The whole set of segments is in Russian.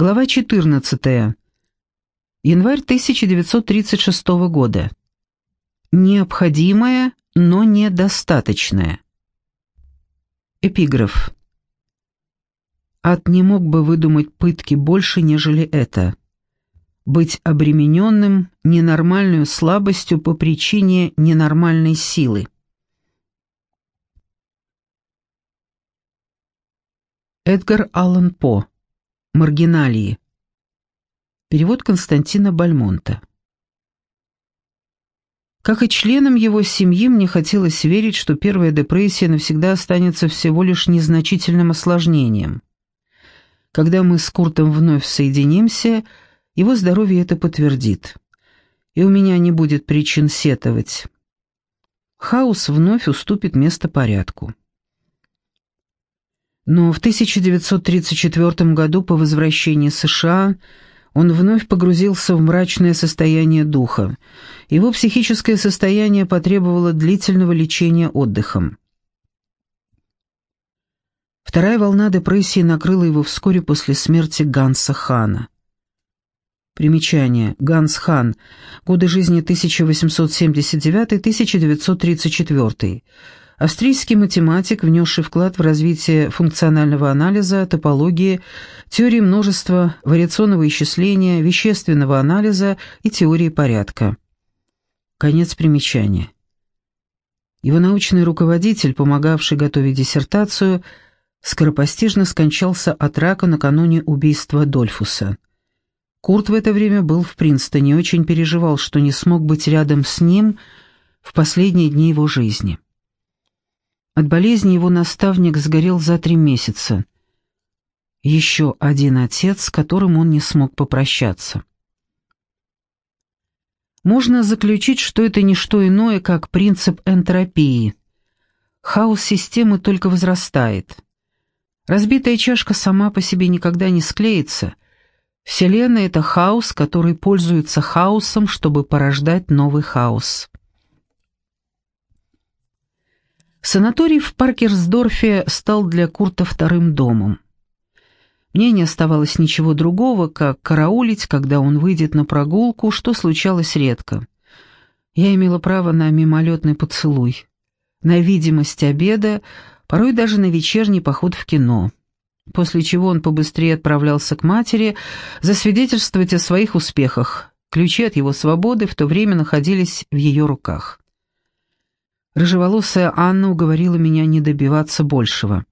Глава 14. Январь 1936 года. Необходимое, но недостаточное. Эпиграф. Ад не мог бы выдумать пытки больше, нежели это. Быть обремененным ненормальной слабостью по причине ненормальной силы. Эдгар Аллан По. Маргиналии. Перевод Константина Бальмонта. Как и членам его семьи, мне хотелось верить, что первая депрессия навсегда останется всего лишь незначительным осложнением. Когда мы с Куртом вновь соединимся, его здоровье это подтвердит. И у меня не будет причин сетовать. Хаос вновь уступит место порядку. Но в 1934 году по возвращении США он вновь погрузился в мрачное состояние духа. Его психическое состояние потребовало длительного лечения отдыхом. Вторая волна депрессии накрыла его вскоре после смерти Ганса Хана. Примечание. Ганс Хан. Годы жизни 1879-1934. Австрийский математик, внесший вклад в развитие функционального анализа, топологии, теории множества, вариационного исчисления, вещественного анализа и теории порядка. Конец примечания. Его научный руководитель, помогавший готовить диссертацию, скоропостижно скончался от рака накануне убийства Дольфуса. Курт в это время был в Принстоне и очень переживал, что не смог быть рядом с ним в последние дни его жизни. От болезни его наставник сгорел за три месяца. Еще один отец, с которым он не смог попрощаться. Можно заключить, что это не что иное, как принцип энтропии. Хаос системы только возрастает. Разбитая чашка сама по себе никогда не склеится. Вселенная — это хаос, который пользуется хаосом, чтобы порождать новый хаос. Санаторий в Паркерсдорфе стал для Курта вторым домом. Мне не оставалось ничего другого, как караулить, когда он выйдет на прогулку, что случалось редко. Я имела право на мимолетный поцелуй, на видимость обеда, порой даже на вечерний поход в кино. После чего он побыстрее отправлялся к матери засвидетельствовать о своих успехах. Ключи от его свободы в то время находились в ее руках. Рыжеволосая Анна уговорила меня не добиваться большего.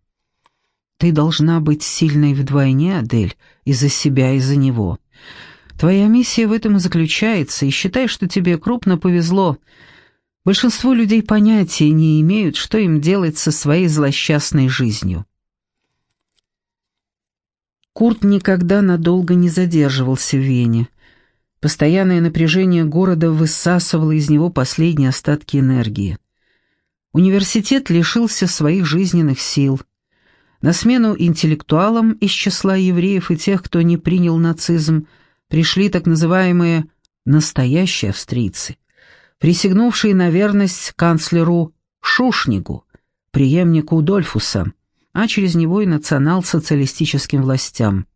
«Ты должна быть сильной вдвойне, Адель, из-за себя и за него. Твоя миссия в этом и заключается, и считай, что тебе крупно повезло. Большинство людей понятия не имеют, что им делать со своей злосчастной жизнью». Курт никогда надолго не задерживался в Вене. Постоянное напряжение города высасывало из него последние остатки энергии. Университет лишился своих жизненных сил. На смену интеллектуалам из числа евреев и тех, кто не принял нацизм, пришли так называемые «настоящие австрийцы», присягнувшие на верность канцлеру Шушнигу, преемнику Дольфуса, а через него и национал-социалистическим властям.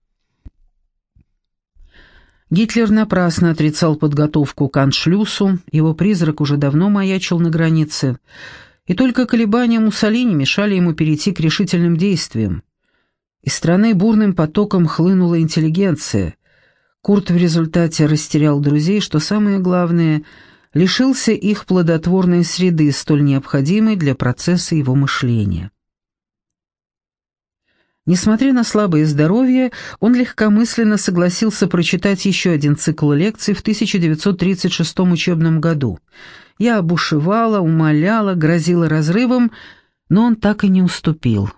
Гитлер напрасно отрицал подготовку к аншлюсу, его призрак уже давно маячил на границе, и только колебания Муссолини мешали ему перейти к решительным действиям. Из страны бурным потоком хлынула интеллигенция. Курт в результате растерял друзей, что самое главное, лишился их плодотворной среды, столь необходимой для процесса его мышления. Несмотря на слабое здоровье, он легкомысленно согласился прочитать еще один цикл лекций в 1936 учебном году – я обушевала, умоляла, грозила разрывом, но он так и не уступил.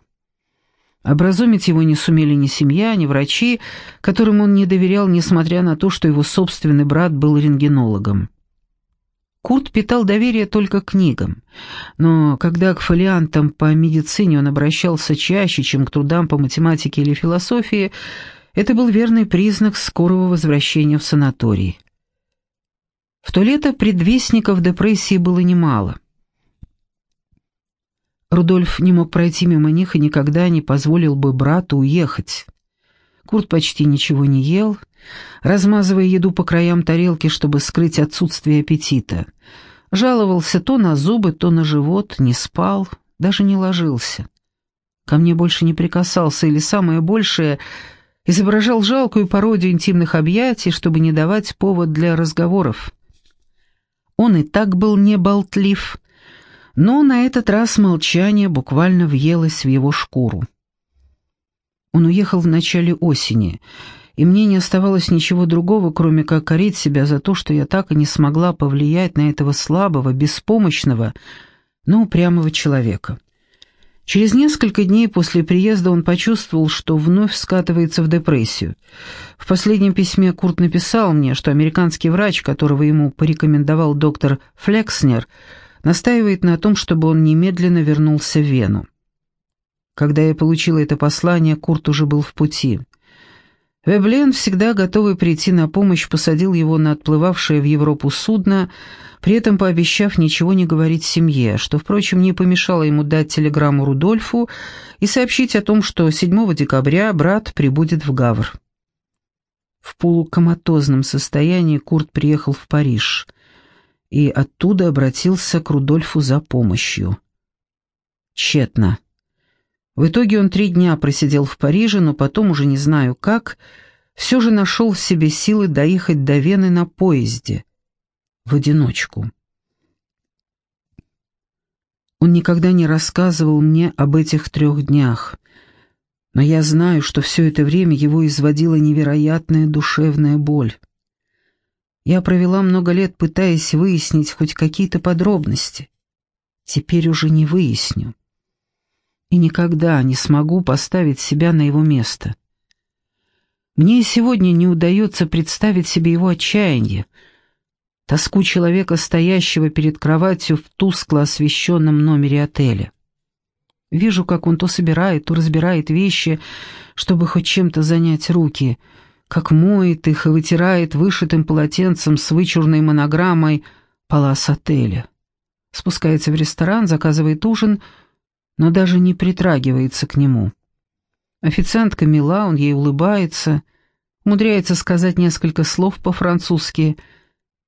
Образумить его не сумели ни семья, ни врачи, которым он не доверял, несмотря на то, что его собственный брат был рентгенологом. Курт питал доверие только книгам, но когда к фолиантам по медицине он обращался чаще, чем к трудам по математике или философии, это был верный признак скорого возвращения в санаторий. В то лето предвестников депрессии было немало. Рудольф не мог пройти мимо них и никогда не позволил бы брату уехать. Курт почти ничего не ел, размазывая еду по краям тарелки, чтобы скрыть отсутствие аппетита. Жаловался то на зубы, то на живот, не спал, даже не ложился. Ко мне больше не прикасался, или самое большее — изображал жалкую пародию интимных объятий, чтобы не давать повод для разговоров. Он и так был не болтлив, но на этот раз молчание буквально въелось в его шкуру. Он уехал в начале осени, и мне не оставалось ничего другого, кроме как корить себя за то, что я так и не смогла повлиять на этого слабого, беспомощного, но упрямого человека. Через несколько дней после приезда он почувствовал, что вновь скатывается в депрессию. В последнем письме Курт написал мне, что американский врач, которого ему порекомендовал доктор Флекснер, настаивает на том, чтобы он немедленно вернулся в Вену. Когда я получила это послание, Курт уже был в пути. Веблен, всегда готовый прийти на помощь, посадил его на отплывавшее в Европу судно, при этом пообещав ничего не говорить семье, что, впрочем, не помешало ему дать телеграмму Рудольфу и сообщить о том, что 7 декабря брат прибудет в Гавр. В полукоматозном состоянии Курт приехал в Париж и оттуда обратился к Рудольфу за помощью. Тщетно. В итоге он три дня просидел в Париже, но потом, уже не знаю как, все же нашел в себе силы доехать до Вены на поезде. В одиночку. Он никогда не рассказывал мне об этих трех днях, но я знаю, что все это время его изводила невероятная душевная боль. Я провела много лет, пытаясь выяснить хоть какие-то подробности. Теперь уже не выясню и никогда не смогу поставить себя на его место. Мне и сегодня не удается представить себе его отчаяние, тоску человека, стоящего перед кроватью в тускло освещенном номере отеля. Вижу, как он то собирает, то разбирает вещи, чтобы хоть чем-то занять руки, как моет их и вытирает вышитым полотенцем с вычурной монограммой «Палас отеля». Спускается в ресторан, заказывает ужин — но даже не притрагивается к нему. Официантка мила, он ей улыбается, умудряется сказать несколько слов по-французски,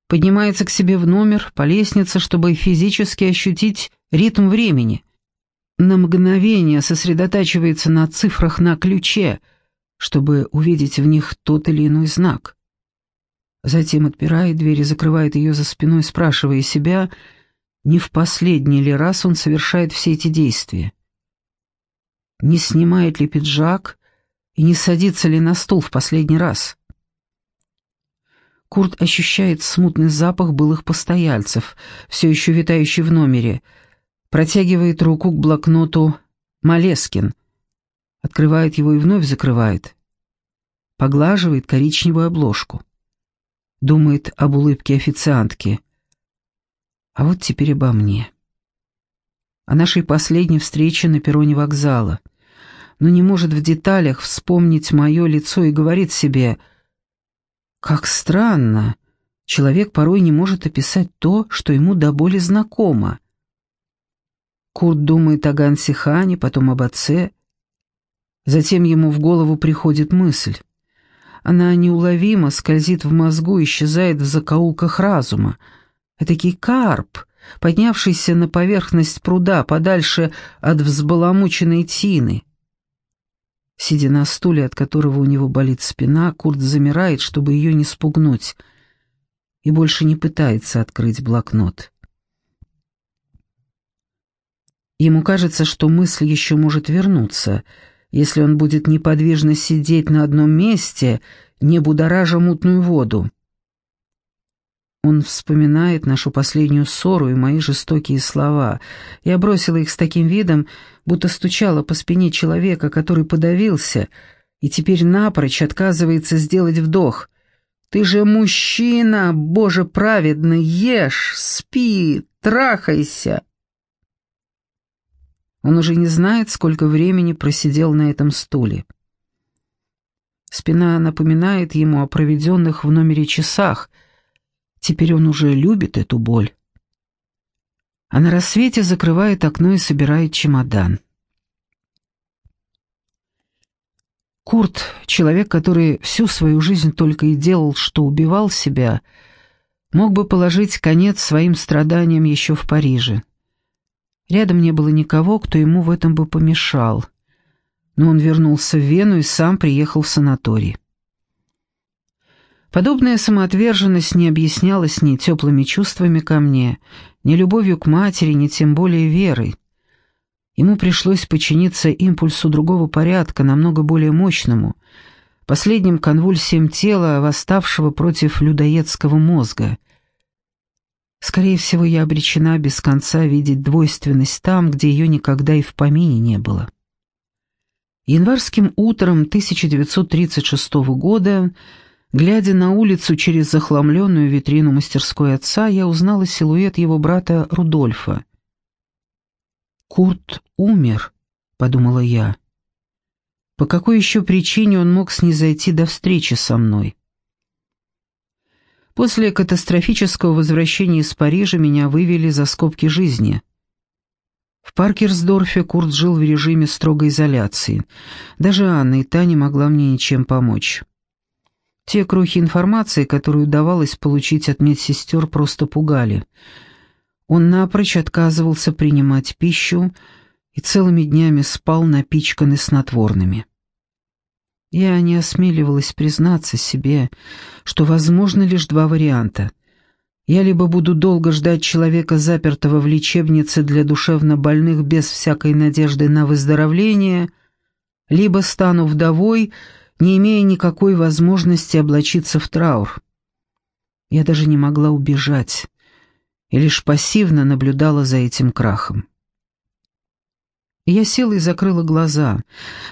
поднимается к себе в номер, по лестнице, чтобы физически ощутить ритм времени. На мгновение сосредотачивается на цифрах на ключе, чтобы увидеть в них тот или иной знак. Затем отпирает дверь и закрывает ее за спиной, спрашивая себя — не в последний ли раз он совершает все эти действия. Не снимает ли пиджак и не садится ли на стул в последний раз. Курт ощущает смутный запах былых постояльцев, все еще витающий в номере, протягивает руку к блокноту «Малескин», открывает его и вновь закрывает, поглаживает коричневую обложку, думает об улыбке официантки — а вот теперь обо мне. О нашей последней встрече на перроне вокзала. Но не может в деталях вспомнить мое лицо и говорит себе, «Как странно, человек порой не может описать то, что ему до боли знакомо». Курт думает о Гансе Хане, потом об отце. Затем ему в голову приходит мысль. Она неуловимо скользит в мозгу, исчезает в закоулках разума — Этакий карп, поднявшийся на поверхность пруда подальше от взбаламученной тины. Сидя на стуле, от которого у него болит спина, Курт замирает, чтобы ее не спугнуть, и больше не пытается открыть блокнот. Ему кажется, что мысль еще может вернуться, если он будет неподвижно сидеть на одном месте, не будоража мутную воду. Он вспоминает нашу последнюю ссору и мои жестокие слова. Я бросила их с таким видом, будто стучала по спине человека, который подавился, и теперь напрочь отказывается сделать вдох. «Ты же мужчина, Боже праведный, ешь, спи, трахайся!» Он уже не знает, сколько времени просидел на этом стуле. Спина напоминает ему о проведенных в номере часах — Теперь он уже любит эту боль. А на рассвете закрывает окно и собирает чемодан. Курт, человек, который всю свою жизнь только и делал, что убивал себя, мог бы положить конец своим страданиям еще в Париже. Рядом не было никого, кто ему в этом бы помешал. Но он вернулся в Вену и сам приехал в санаторий. Подобная самоотверженность не объяснялась ни теплыми чувствами ко мне, ни любовью к матери, ни тем более верой. Ему пришлось подчиниться импульсу другого порядка, намного более мощному, последним конвульсиям тела, восставшего против людоедского мозга. Скорее всего, я обречена без конца видеть двойственность там, где ее никогда и в помине не было. Январским утром 1936 года, глядя на улицу через захламленную витрину мастерской отца, я узнала силуэт его брата Рудольфа. «Курт умер», — подумала я. По какой еще причине он мог снизойти до встречи со мной? После катастрофического возвращения из Парижа меня вывели за скобки жизни. В Паркерсдорфе Курт жил в режиме строгой изоляции. Даже Анна и та не могла мне ничем помочь. Те крохи информации, которую удавалось получить от медсестер, просто пугали — он напрочь отказывался принимать пищу и целыми днями спал напичканный снотворными. Я не осмеливалась признаться себе, что возможно лишь два варианта. Я либо буду долго ждать человека, запертого в лечебнице для душевнобольных без всякой надежды на выздоровление, либо стану вдовой, не имея никакой возможности облачиться в траур. Я даже не могла убежать и лишь пассивно наблюдала за этим крахом. Я села и закрыла глаза,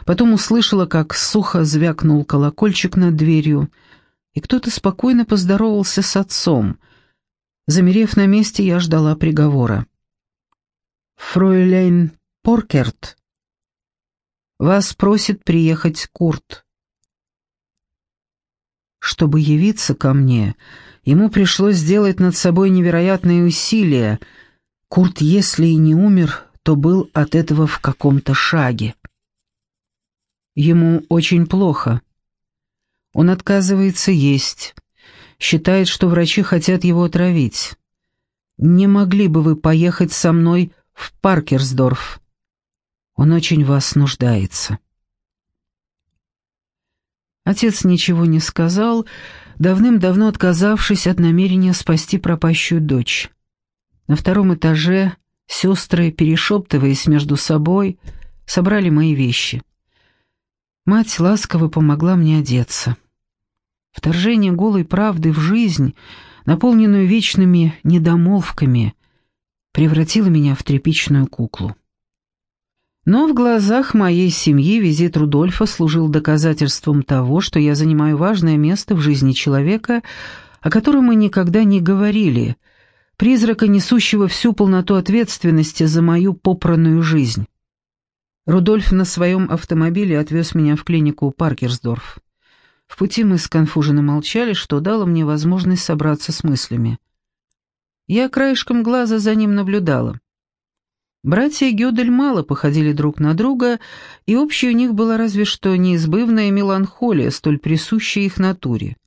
потом услышала, как сухо звякнул колокольчик над дверью, и кто-то спокойно поздоровался с отцом. Замерев на месте, я ждала приговора. «Фройлейн Поркерт, вас просит приехать Курт». Чтобы явиться ко мне, Ему пришлось сделать над собой невероятные усилия. Курт, если и не умер, то был от этого в каком-то шаге. Ему очень плохо. Он отказывается есть. Считает, что врачи хотят его отравить. Не могли бы вы поехать со мной в Паркерсдорф? Он очень вас нуждается. Отец ничего не сказал, давным-давно отказавшись от намерения спасти пропащую дочь. На втором этаже сестры, перешептываясь между собой, собрали мои вещи. Мать ласково помогла мне одеться. Вторжение голой правды в жизнь, наполненную вечными недомолвками, превратило меня в тряпичную куклу. Но в глазах моей семьи визит Рудольфа служил доказательством того, что я занимаю важное место в жизни человека, о котором мы никогда не говорили, призрака, несущего всю полноту ответственности за мою попранную жизнь. Рудольф на своем автомобиле отвез меня в клинику Паркерсдорф. В пути мы сконфуженно молчали, что дало мне возможность собраться с мыслями. Я краешком глаза за ним наблюдала. Братья Гёдель мало походили друг на друга, и общей у них была разве что неизбывная меланхолия, столь присущая их натуре.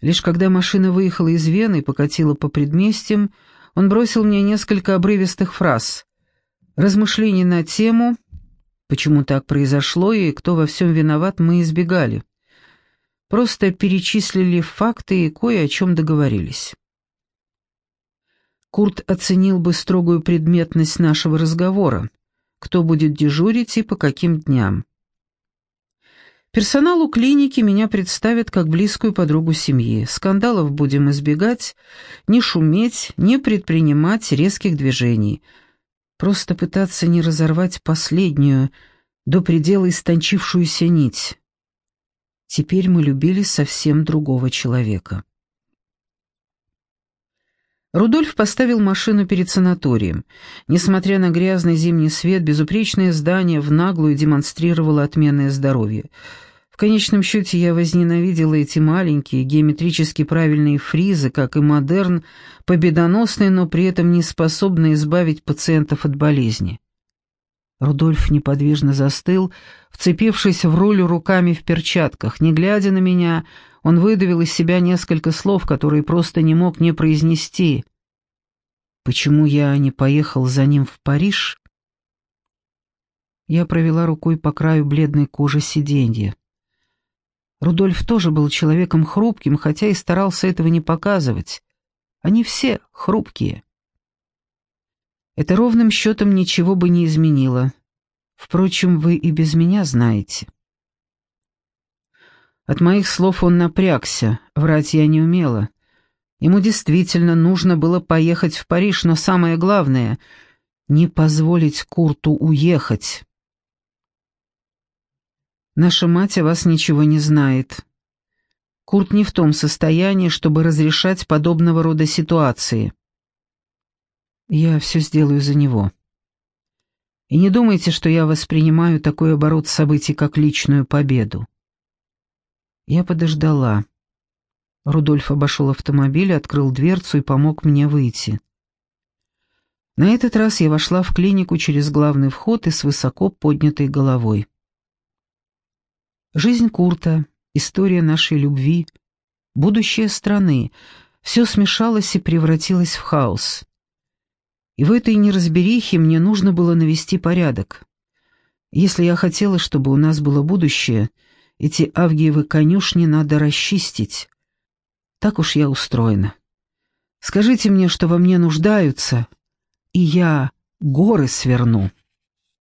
Лишь когда машина выехала из Вены и покатила по предместьям, он бросил мне несколько обрывистых фраз. Размышлений на тему «Почему так произошло и кто во всем виноват» мы избегали. Просто перечислили факты и кое о чем договорились. Курт оценил бы строгую предметность нашего разговора, кто будет дежурить и по каким дням. Персоналу клиники меня представят как близкую подругу семьи. Скандалов будем избегать, не шуметь, не предпринимать резких движений. Просто пытаться не разорвать последнюю, до предела истончившуюся нить. Теперь мы любили совсем другого человека. Рудольф поставил машину перед санаторием. Несмотря на грязный зимний свет, безупречное здание в наглую демонстрировало отменное здоровье. В конечном счете я возненавидела эти маленькие, геометрически правильные фризы, как и модерн, победоносные, но при этом не способные избавить пациентов от болезни. Рудольф неподвижно застыл, вцепившись в руль руками в перчатках. Не глядя на меня, он выдавил из себя несколько слов, которые просто не мог не произнести. «Почему я не поехал за ним в Париж?» Я провела рукой по краю бледной кожи сиденья. Рудольф тоже был человеком хрупким, хотя и старался этого не показывать. Они все хрупкие. Это ровным счетом ничего бы не изменило. Впрочем, вы и без меня знаете. От моих слов он напрягся, врать я не умела. Ему действительно нужно было поехать в Париж, но самое главное — не позволить Курту уехать. Наша мать о вас ничего не знает. Курт не в том состоянии, чтобы разрешать подобного рода ситуации. Я все сделаю за него. И не думайте, что я воспринимаю такой оборот событий как личную победу. Я подождала. Рудольф обошел автомобиль, открыл дверцу и помог мне выйти. На этот раз я вошла в клинику через главный вход и с высоко поднятой головой. Жизнь Курта, история нашей любви, будущее страны — все смешалось и превратилось в хаос. И в этой неразберихе мне нужно было навести порядок. Если я хотела, чтобы у нас было будущее, эти авгиевы конюшни надо расчистить. Так уж я устроена. Скажите мне, что во мне нуждаются, и я горы сверну.